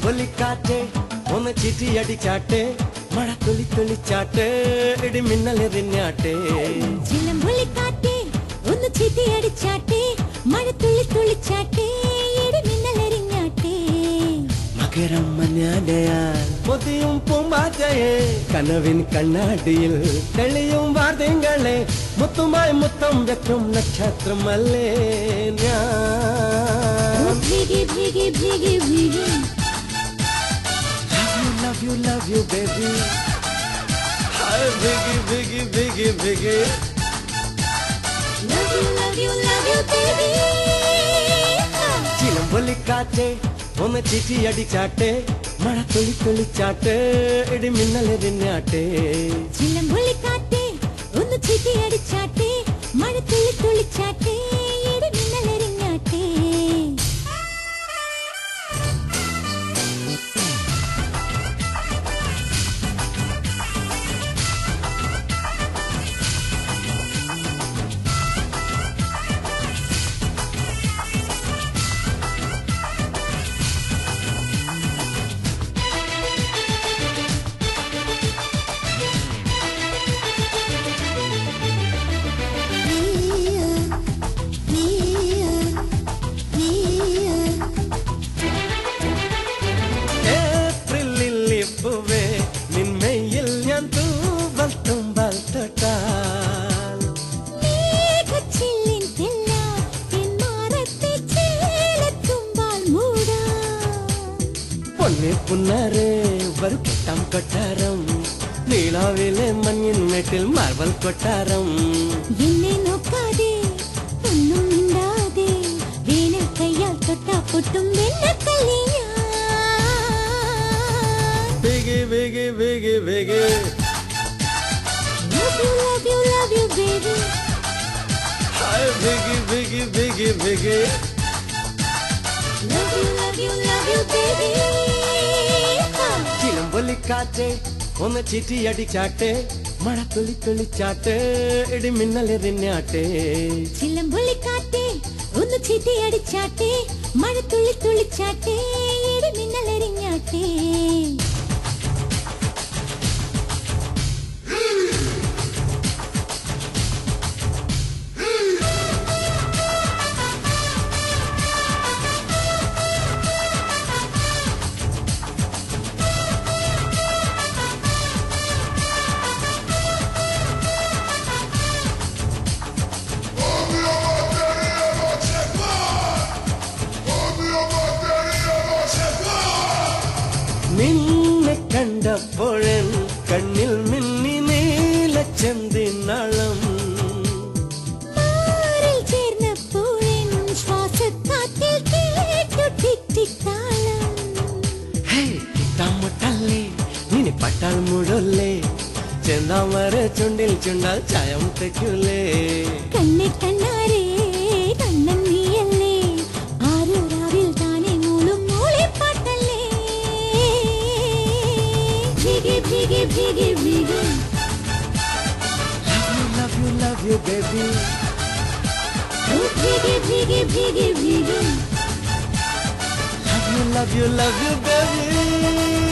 ചിലമ്പൊലിക്കാറ്റ് ഒന്ന് ചിറ്റിയടിച്ചാട്ടെ മഴ തുളി തുളിച്ചാട്ടെ ഇടി മിന്നലെറിഞ്ഞാട്ടെ ചിലമ്പൊലിക്കാറ്റേ ഒന്ന് ചിതിയടിച്ചാട്ടെ മഴ തുളി തുള്ളിച്ചാട്ടെ ഇടി മിന്നലെറിഞ്ഞാട്ടെ മകരം മഞ്ഞാടയാൽ പൊതിയും പൂമ്പാറ്റയെ കനവിൻ കണ്ണാടിയിൽ തെളിയും വാർത്തങ്ങളെ മുത്തുമായി മുത്തം വെക്കും നക്ഷത്രമല്ലേ ഞാൻ. ഭീകി ഭീകി ഭീകി ഭീഗി love you, love you, baby. Hi, biggie, biggie, biggie, biggie. love you love you love you baby ചിലമ്പൊലിക്കാറ്റെ ഒന്ന് ചിറ്റി അടിച്ചാട്ടെ മഴ തുളി തുളിച്ചാട്ടെ ഇടി മിന്നലെറിഞ്ഞാട്ടെ ചിലമ്പൊലിക്കാറ്റേ பொன்னே புன்னாரு வறுப்பட்டாம் கொட்டாரம். நீலாவிலே மண்ணின் மேட்டில் மார்பல் கொட்டாரம். என்னை நோக்காதே ஒன்னும் இண்டாதே வேண கையால் தொட்டா பொட்டும் வெள்ள கல்லியா? வேகி வேகி வேகி வேகி. Biggie, Biggie, Biggie. Love you, love you, love you, baby. ചിലമ്പൊലിക്കാറ്റെ ഒന്ന് ചിറ്റി അടിച്ചാട്ടെ മഴ തുള്ളി തുള്ളിച്ചാട്ട് ഇടി മിന്നലെറിഞ്ഞാട്ടെ ചിലമ്പൊലിക്കാറ്റേ ഒന്ന് ചിറ്റി അടിച്ചാട്ടെ മഴ തുള്ളി തുള്ളിച്ചാട്ടേ ഇടി നിന്നെ കണ്ടപ്പോഴൻ കണ്ണിൽ മിന്നി തമ്മട്ടല്ലേ നിന്നെ പട്ടാൾ മുടല്ലേ ചെന്താമര ചുണ്ടിൽ ചുണ്ടാൽ ചായം തെക്കുള്ളേ കണ്ണി കണ്ണാരേ piggy, piggy, piggy. Love you, love you, love you, baby. Ooh, piggy, piggy, piggy, piggy. Love you, love you, love you, baby.